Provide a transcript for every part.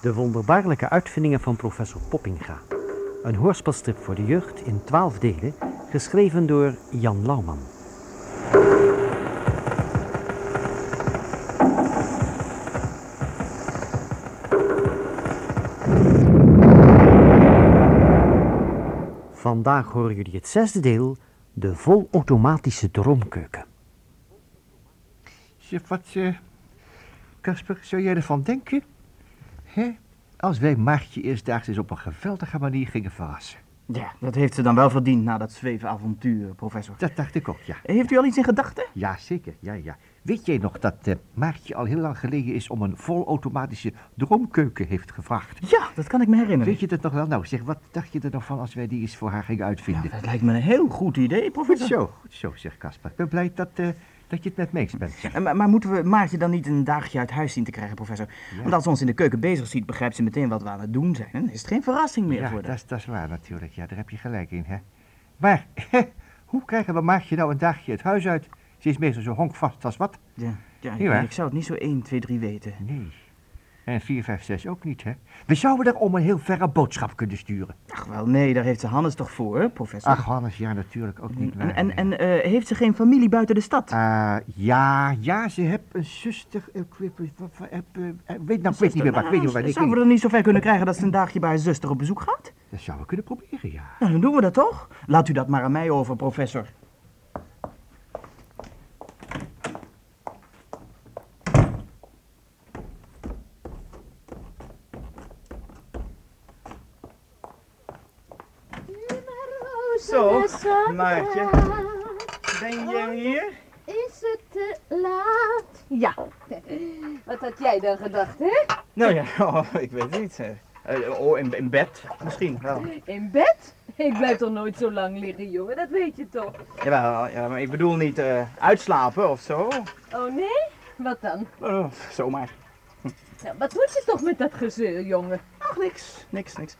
De wonderbaarlijke uitvindingen van professor Poppinga. Een hoorspelstrip voor de jeugd in twaalf delen, geschreven door Jan Lauwman. Vandaag horen jullie het zesde deel, de volautomatische droomkeuken. Zeg, wat, eh, Casper, zou jij ervan denken? Hè? Als wij Maartje eerstdaags eens op een geweldige manier gingen verrassen. Ja, dat heeft ze dan wel verdiend na dat zwevenavontuur, professor. Dat dacht ik ook, ja. Heeft u al iets in gedachten? Ja, zeker, ja, ja. Weet jij nog dat eh, Maartje al heel lang geleden is om een volautomatische droomkeuken heeft gevraagd? Ja, dat kan ik me herinneren. Weet je dat nog wel? Nou, zeg, wat dacht je er nog van als wij die eens voor haar gingen uitvinden? Dat lijkt me een heel goed idee, Goed professor. zo, goed zo, zegt Casper. Ik ben blij dat, eh, dat je het met me eens bent. Maar, maar moeten we Maartje dan niet een dagje uit huis zien te krijgen, professor? Want als ze ons in de keuken bezig ziet, begrijpt ze meteen wat we aan het doen zijn. En dan is het geen verrassing meer Ja, voor dat haar. is, dat is waar natuurlijk. Ja, daar heb je gelijk in, hè. Maar, hoe krijgen we Maartje nou een dagje het huis uit? Ze is meestal zo honkvast als wat. Ja, ja, ik zou het niet zo 1, 2, 3 weten. Nee. En 4, 5, 6 ook niet, hè. We zouden er om een heel verre boodschap kunnen sturen. Ach wel, nee, daar heeft ze Hannes toch voor, hè, professor? Ach, Hannes, ja, natuurlijk ook niet. en waar, en, nee. en eh, heeft ze geen familie buiten de stad? Ah, ja, ja, ze heeft een zuster. Ik weet, ik weet, ik weet, nou, ik weet niet meer waar. Weet niet. Ik Zouden we er niet zo ver kunnen krijgen dat ze een dagje bij haar zuster op bezoek gaat? Dat zouden we kunnen proberen, ja. Nou, dan doen we dat toch? Laat u dat maar aan mij over, professor. Zo, Maartje. Ben je hier? Is het te laat? Ja. Wat had jij dan gedacht, hè? Nou ja, oh, ik weet niet. Eh, oh, in, in bed misschien wel. In bed? Ik blijf toch nooit zo lang liggen, jongen, dat weet je toch? Jawel, ja, maar ik bedoel niet eh, uitslapen of zo. Oh nee? Wat dan? Oh, zomaar. Nou, wat moet je toch met dat gezeur, jongen? Ach, niks, niks, niks.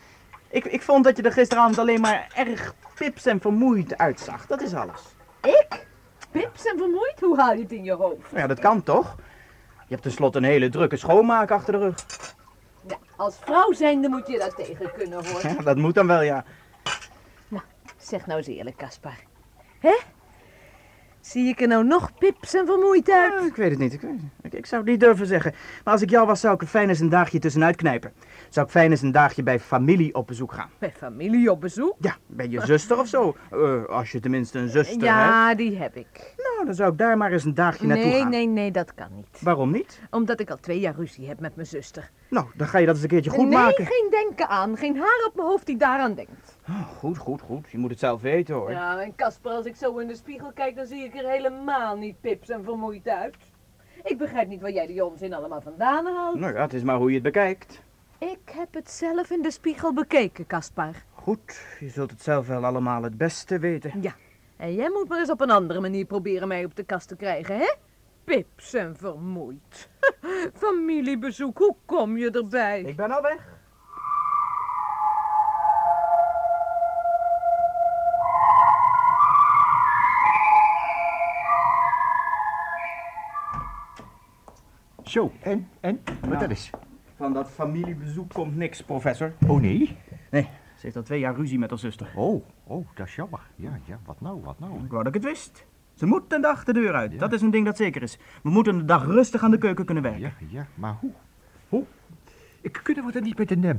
Ik, ik vond dat je er gisteravond alleen maar erg pips en vermoeid uitzag. Dat is alles. Ik? Pips en vermoeid? Hoe haal je het in je hoofd? Ja, dat kan toch? Je hebt tenslotte een hele drukke schoonmaak achter de rug. Ja, als vrouw zijnde moet je daar tegen kunnen, hoor. Ja, dat moet dan wel, ja. Zeg nou eens eerlijk, Caspar. Hè? Zie ik er nou nog pips en vermoeid uit? Ja, ik weet het niet. Ik, weet het niet. ik, ik zou het niet durven zeggen. Maar als ik jou was, zou ik er fijn eens een dagje tussenuit knijpen. Zou ik fijn eens een dagje bij familie op bezoek gaan. Bij familie op bezoek? Ja, bij je zuster of zo. Eh, als je tenminste een zuster hebt. Ja, die heb ik. Nou, dan zou ik daar maar eens een dagje naartoe Nee, gaan. nee, nee, dat kan niet. Waarom niet? Omdat ik al twee jaar ruzie heb met mijn zuster. Nou, dan ga je dat eens een keertje goed nee, maken. geen denken aan. Geen haar op mijn hoofd die daaraan denkt. Oh, goed, goed, goed. Je moet het zelf weten hoor. Ja, en Casper, als ik zo in de spiegel kijk, dan zie ik er helemaal niet pips en vermoeid uit. Ik begrijp niet waar jij die onzin allemaal vandaan haalt. Nou ja, het is maar hoe je het bekijkt. Ik heb het zelf in de spiegel bekeken, Caspar. Goed, je zult het zelf wel allemaal het beste weten. Ja, en jij moet maar eens op een andere manier proberen mij op de kast te krijgen, hè? Pips en vermoeid. Familiebezoek, hoe kom je erbij? Ik ben al weg. Zo, en, en, wat Nou. dat is? Van dat familiebezoek komt niks, professor. Oh, nee? Nee, ze heeft al twee jaar ruzie met haar zuster. Oh, oh, dat is jammer. Ja, ja, wat nou, wat nou? Ik wou dat ik het wist. Ze moet een dag de deur uit. Dat is een ding dat zeker is. We moeten een dag rustig aan de keuken kunnen werken. Ja, ja, maar hoe? Hoe? Ik kunnen we dat niet met een, eh,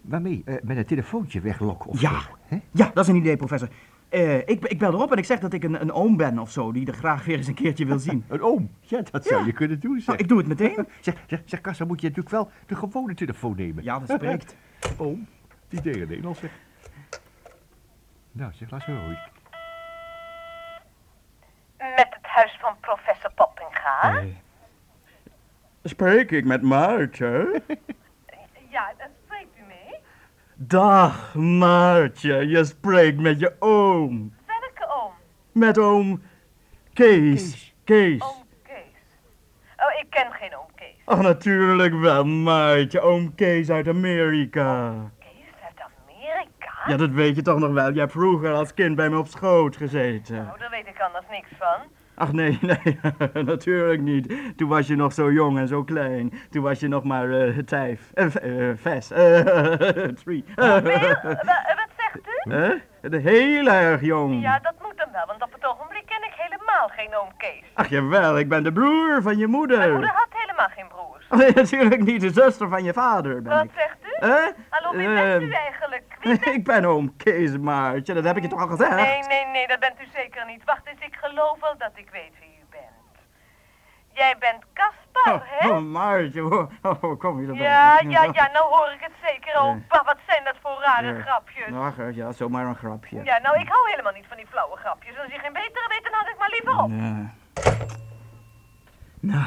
waarmee, eh, met een telefoontje weglokken of Ja. zo, hè? Ja, dat is een idee, professor. Eh, ik, ik bel erop en ik zeg dat ik een, een oom ben of zo, die er graag weer eens een keertje wil zien. Een oom? Ja, dat zou Ja. je kunnen doen, zeg. Nou, ik doe het meteen. Zeg, zeg, zeg, Kassa, moet je natuurlijk wel de gewone telefoon nemen. Ja, dat spreekt. Oom, die deed het Engels, zeg. Nou, zeg, laat ze horen. Met het huis van professor Poppinga? Spreek ik met Maartje? Ja, daar spreekt u mee. Dag, Maartje. Je spreekt met je oom. Welke oom? Met oom Kees. Kees. Oom Kees. Oh, ik ken geen oom Kees. Oh, natuurlijk wel, Maartje. Oom Kees uit Amerika. Kees uit Amerika? Ja, dat weet je toch nog wel. Jij hebt vroeger als kind bij me op schoot gezeten. Nou, daar weet ik anders niks van. Ach nee, nee, natuurlijk niet. Toen was je nog zo jong en zo klein. Toen was je nog maar eh tijf. V- vest. Eh, three. Wa- Wat zegt u? De Heel erg jong. Ja, dat moet dan wel, want op het ogenblik ken ik helemaal geen oom Kees. Ach jawel, ik ben de broer van je Mijn moeder. moeder had helemaal geen broers. Oh, nee, natuurlijk niet, de zuster van je vader ben Wat ik. zegt u? Hallo, wie Eh, bent u eigenlijk? Ik ben oom Kees Maartje, dat heb ik je toch al gezegd? Nee, nee, nee, dat bent u zeker niet. Wacht eens, ik geloof wel dat ik weet wie u bent. Jij bent Caspar, Oh, hè? oh, Maartje, hoe oh, hoe kom je erbij? Ja, ja, ja, nou hoor ik het zeker, opa. Wat zijn dat voor rare Ja. grapjes? Ach, eh, ja, zomaar een grapje. Ja, nou, ik hou helemaal niet van die flauwe grapjes. Als je geen betere weet, dan hang ik maar liever op. Ja. Nou,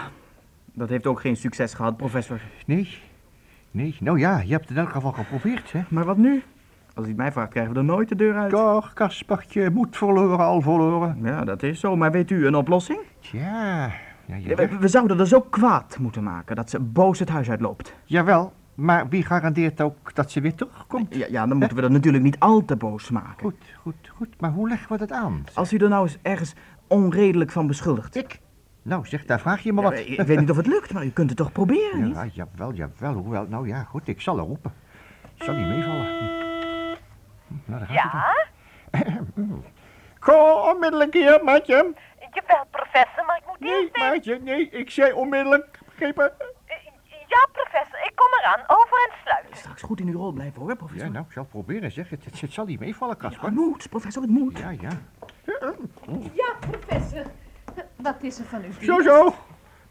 dat heeft ook geen succes gehad, professor. Nee. Nee, nou ja, je hebt het in elk geval geprobeerd, hè? Maar wat nu? Als u het mij vraagt, krijgen we er nooit de deur uit. Toch, Kaspertje, moed verloren, al verloren. Ja, dat is zo. Maar weet u een oplossing? Tja, ja, Ja, ja, we, we zouden er zo kwaad moeten maken dat ze boos het huis uitloopt. jawel, maar wie garandeert ook dat ze weer terugkomt? Ja, ja dan moeten we dat natuurlijk niet al te boos maken. Goed, goed, goed, maar hoe leggen we dat aan? Als u er nou eens ergens onredelijk van beschuldigt. Ik? Nou zeg, daar vraag je me Ja, wat. ik, ik weet niet of het lukt, maar u kunt het toch proberen, niet? Ja, jawel, jawel, hoewel, nou ja, goed, ik zal er roepen. Het zal niet meevallen. Nou, het Ja? Kom onmiddellijk hier, maatje. Jawel, professor, maar ik moet Nee, eerst even... maatje, nee, ik zei onmiddellijk. Begrepen? Eh, Ja, professor, ik kom eraan. Over en sluiten. Straks goed in uw rol blijven hoor, professor. Ja, nou, ik zal het proberen, zeg. Het, het, het zal niet meevallen, het Kasper. moet, professor, het moet. Ja, ja. Ja, professor. Wat is er van u? Zo, zo.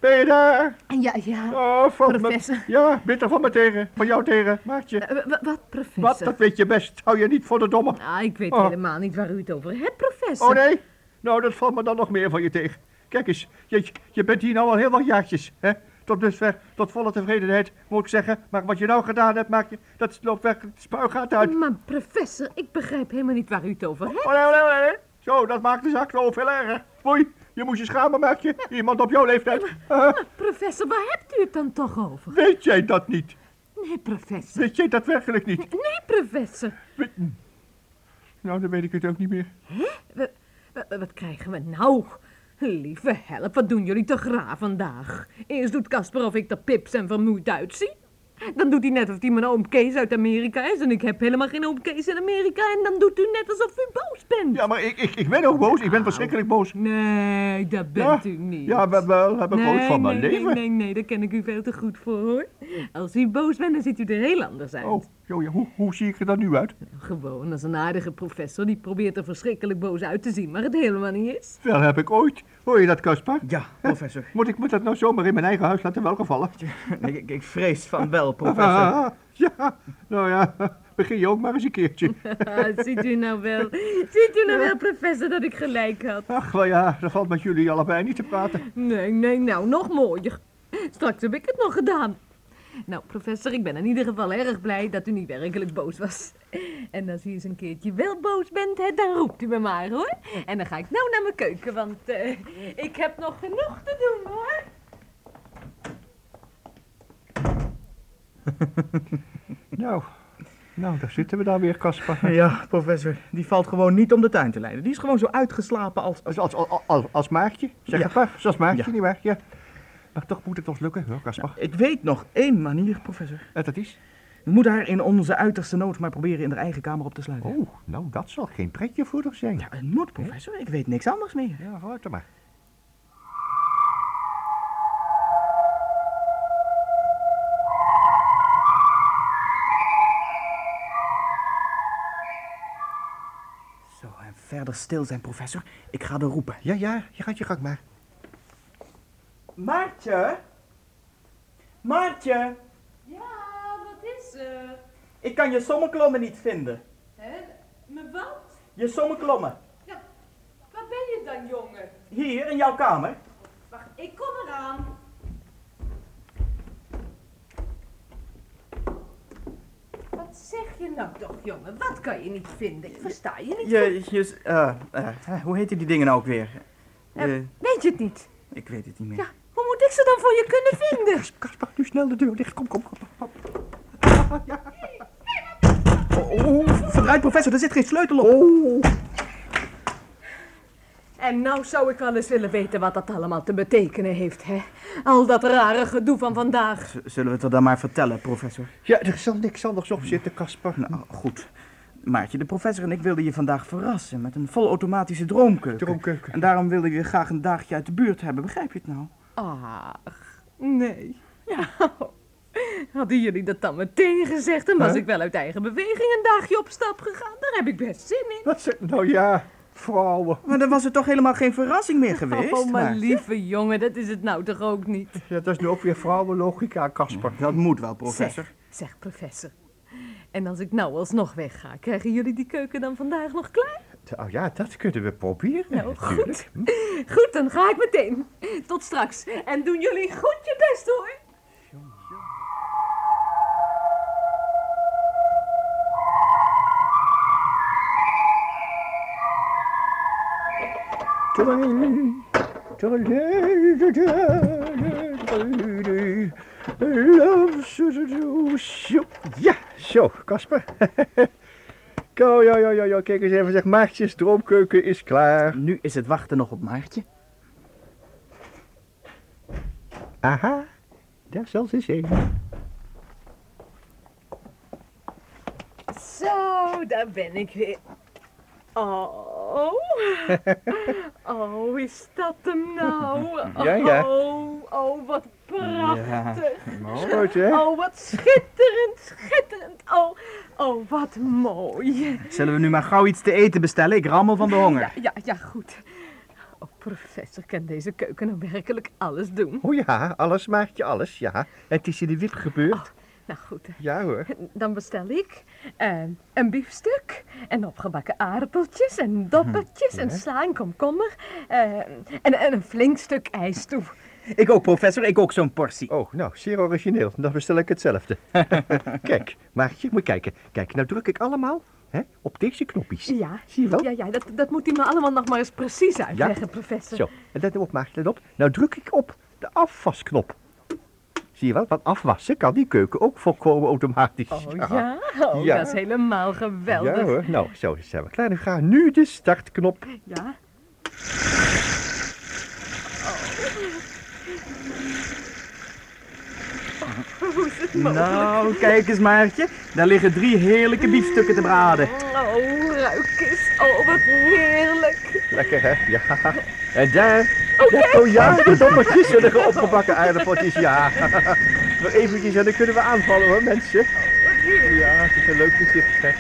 Ben je daar? Ja, ja. Oh, van Professor. Me, ja, bitter van me tegen. Van jou tegen, maatje. Eh, wa- wat, professor? Wat, dat weet je best. Hou je niet voor de domme. Ah, ik weet Oh. helemaal niet waar u het over hebt, professor. Oh, nee? Nou, dat valt me dan nog meer van je tegen. Kijk eens, je, je bent hier nou al heel wat jaartjes, hè? Tot dusver, tot volle tevredenheid, moet ik zeggen. Maar wat je nou gedaan hebt, maak je, dat loopt werkelijk de spuigaat uit. Maar professor, ik begrijp helemaal niet waar u het over hebt. Oh, nee, nee, nee, nee. Zo, dat maakt de zaak zo veel erger. Foei, je moest je schamen, maak je. Iemand op jouw leeftijd. Ah, Professor, waar hebt u het dan toch over? weet jij dat niet? Nee, professor. Weet jij dat werkelijk niet? Nee, professor. Weet- Nou, dan weet ik het ook niet meer. Wa- wa- wat krijgen we nou? Lieve help, wat doen jullie toch raar vandaag? Eerst doet Casper of ik er pips en vermoeid uitzie. Dan doet hij net of hij mijn oom Kees uit Amerika is en ik heb helemaal geen oom Kees in Amerika. En dan doet u net alsof u boos bent. Ja, maar ik, ik, ik ben ook boos. Ik ben verschrikkelijk boos. Nee, dat bent u niet. Ja, wel, wel heb ik nee, van mijn nee, leven. Nee, nee, nee, daar ken ik u veel te goed voor, hoor. Als u boos bent, dan ziet u er heel anders uit. Oh, ja, hoe, hoe zie ik er dan nu uit? Gewoon als een aardige professor die probeert er verschrikkelijk boos uit te zien, maar het helemaal niet is. Wel heb ik ooit. Hoor je dat, Caspar? Ja, professor. Moet ik moet dat nou zomaar in mijn eigen huis laten welgevallen? ik, ik, ik vrees van wel, professor. Ah, ja, nou ja, begin je ook maar eens een keertje. ziet u nou wel, ziet u nou wel, professor, dat ik gelijk had? Ach, wel ja, dat valt met jullie allebei niet te praten. Nee, nee, nou, nog mooier. Straks heb ik het nog gedaan. Nou, professor, ik ben in ieder geval erg blij dat u niet werkelijk boos was. En als u eens een keertje wel boos bent, hè, dan roept u me maar, hoor. En dan ga ik nou naar mijn keuken, want eh, ik heb nog genoeg te doen, hoor. Nou, nou, daar zitten we dan weer, Caspar. Ja, professor, die valt gewoon niet om de tuin te leiden. Die is gewoon zo uitgeslapen als... Als, als, als, als, als Maartje, zeg Ja. het maar. Zoals Maartje, Ja. nietwaar? Ja. Maar toch moet het ons lukken, hoor, Caspar. Ik weet nog één manier, professor. En dat is? We moeten haar in onze uiterste nood maar proberen in haar eigen kamer op te sluiten. Oh, nou, dat zal geen pretje voor haar zijn. Ja, het moet, professor. Ik weet niks anders meer. Ja, vooruit dan maar. Zo, en verder stil zijn, professor. Ik ga er roepen. Ja, ja, je gaat je gang maar. Maartje? Maartje? Ja, wat is er? Ik kan je sommeklommen niet vinden. Hè? Me wat? Je sommeklommen. Ja, waar ben je dan, jongen? Hier, in jouw kamer. Wacht, ik kom eraan. Wat zeg je nou toch, jongen? Wat kan je niet vinden? Ik versta je niet. Je, je, eh, eh, hoe heette die dingen nou ook weer? Eh, Eh, Weet je het niet? ik weet het niet meer. Ja, moet ik ze dan voor je kunnen vinden? Caspar, nu snel de deur dicht. Kom, kom, kom. kom. Oh, oh, verdraai Vooruit, professor, er zit geen sleutel op. Oh, En nou zou ik wel eens willen weten wat dat allemaal te betekenen heeft, hè? Al dat rare gedoe van vandaag. Z- Zullen we het er dan maar vertellen, professor? ja, er zal niks anders op zitten, Caspar. Nou, goed. Maartje, de professor en ik wilden je vandaag verrassen met een volautomatische droomkeuken. Droomkeuken. En daarom wilden we je graag een dagje uit de buurt hebben, begrijp je het nou? Ach, nee. Ja. Hadden jullie dat dan meteen gezegd, dan was Huh? ik wel uit eigen beweging een dagje op stap gegaan. Daar heb ik best zin in. Wat zeg, nou ja, vrouwen. Maar dan was het toch helemaal geen verrassing meer geweest? oh, maar Maartje? lieve jongen, dat is het nou toch ook niet. Ja, dat is nu ook weer vrouwenlogica, Caspar. Dat moet wel, professor. Zeg, zeg professor. En als ik nou alsnog wegga, krijgen jullie die keuken dan vandaag nog klaar? Nou ja, dat kunnen we proberen. Nou, goed. Goed, dan ga ik meteen. Tot straks. En doen jullie goed je best, hoor. Ja, zo, Casper. Ko, ja, ja, ja, ja, kijk eens even, zeg, Maartjes droomkeuken is klaar. Nu is het wachten nog op Maartje. Aha, daar zal ze zijn. Zo, daar ben ik weer. Oh. Oh, is dat hem nou? Ja, ja. Oh, oh, wat prachtig. Goed, hè? Oh, wat schitterend, schitterend. Oh, oh, wat mooi. Zullen we nu maar gauw iets te eten bestellen? Ik rammel van de honger. Ja, ja, ja, goed. Oh, professor, kan deze keuken nou werkelijk alles doen? Oh ja, alles Maartje, alles, ja. Het is in de wip gebeurd. Nou goed, Ja hoor. dan bestel ik eh, een biefstuk en opgebakken aardappeltjes en doppertjes en sla en komkommer eh, en, en een flink stuk ijs toe. Ik ook, professor. Ik ook zo'n portie. Oh, nou, zeer origineel. Dan bestel ik hetzelfde. Kijk, Maartje, moet kijken. Kijk, nou druk ik allemaal hè, op deze knopjes. Ja, Zie je wel? ja, ja dat, dat moet u me allemaal nog maar eens precies uitleggen, professor. Zo, en let op, Maartje, let op. Nou druk ik op de afwasknop. Zie je wel, want afwassen kan die keuken ook volkomen automatisch. Oh ja, oh, Ja. dat is helemaal geweldig. Ja hoor, nou, zo zijn we klaar. Nu gaan nu de startknop. Ja. Oh. Hoe is het mogelijk? Nou, kijk eens, Maartje. Daar liggen drie heerlijke biefstukken te braden. Oh, ruik eens. Oh, wat heerlijk. Lekker hè, ja. En daar, daar- oh ja, de doppertjes en de opgebakken aardappeltjes, ja. Nog eventjes en dan kunnen we aanvallen hoor, mensen. Ja, het is een leuk gezicht, hè.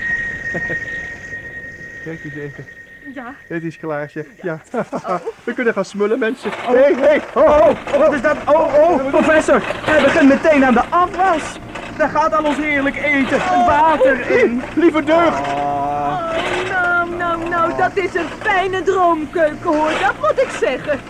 Kijk eens even. Ja, Het is klaar, zeg. Ja. We kunnen gaan smullen, mensen. Hé, hé, ho, ho. Oh, wat is dat? Oh, oh, professor. Hij begint meteen aan de afwas. Daar gaat al ons heerlijk eten. Het water in. Lieve deugd. Oh, nou, nou, nou, dat is een fijne droomkeuken hoor, dat moet ik zeggen.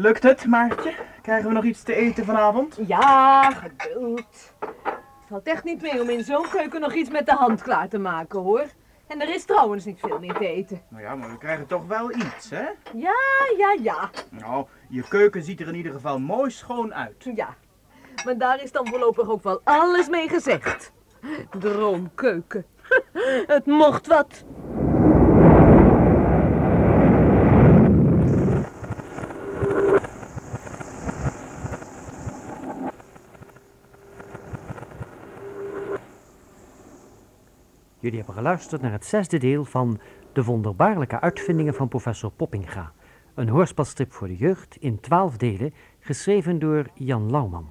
Lukt het, Maartje? Krijgen we nog iets te eten vanavond? Ja, geduld. Het valt echt niet mee om in zo'n keuken nog iets met de hand klaar te maken hoor. En er is trouwens niet veel meer te eten. Nou ja, maar we krijgen toch wel iets, hè? Ja, ja, ja, Nou, je keuken ziet er in ieder geval mooi schoon uit. ja. Maar daar is dan voorlopig ook wel alles mee gezegd. Droomkeuken. Het mocht wat. Jullie hebben geluisterd naar het zesde deel van De wonderbaarlijke uitvindingen van professor Poppinga. Een hoorspelstrip voor de jeugd in twaalf delen, geschreven door Jan Lauwman.